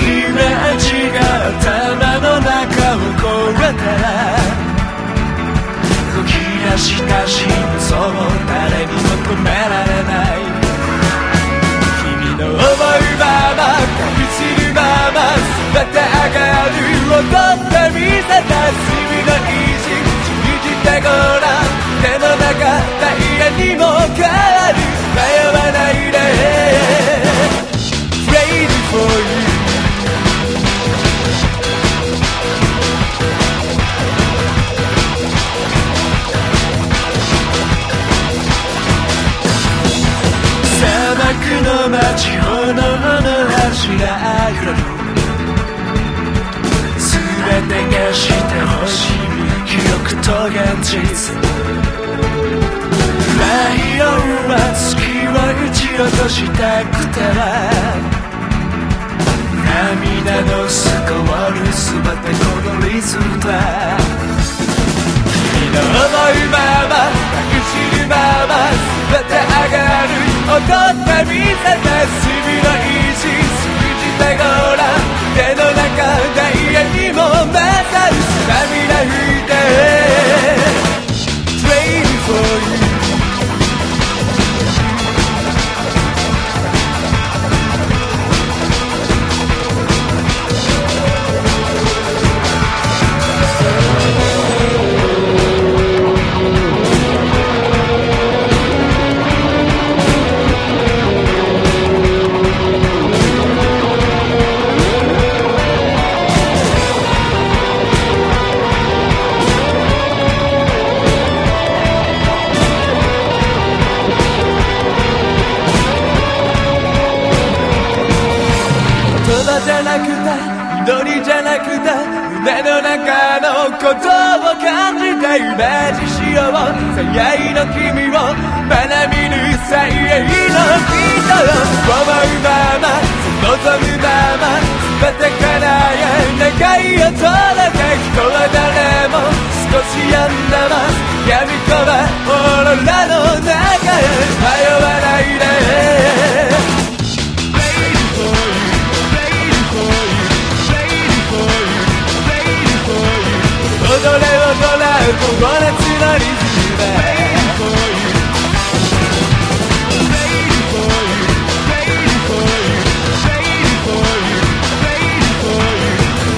イメージが頭の中を超えたら動き出した真相を誰にも止められない君の思うまま旅するまま全て上がる踊ってみせた君柱揺れる全てがしてほしい記憶と現実ライオンは月を撃ち落としたくては涙のスコール全てこのリズムだ君の思うまま抱きし葉じゃなくて祈りじゃなくて胸の中のことを感じてイメージしよう最愛の君をまだ見ぬ最愛の人よ思うまま。望むまま全て叶え願いを届け人は誰も。少し病んだます闇込む友達のリズムで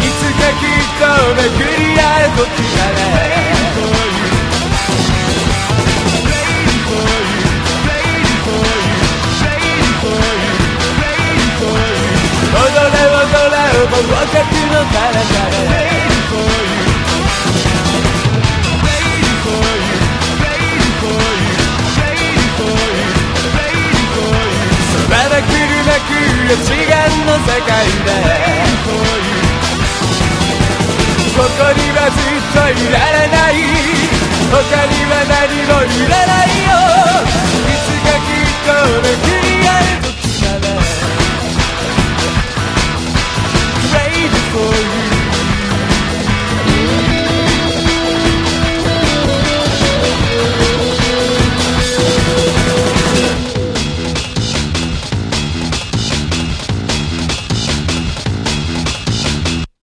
いつかきっと巡り合う時まで踊れ踊れ僕の体での世界で。ここにはずっといられない。他には何もいらないよ。いつかきっと巡り合える時まで Ready for you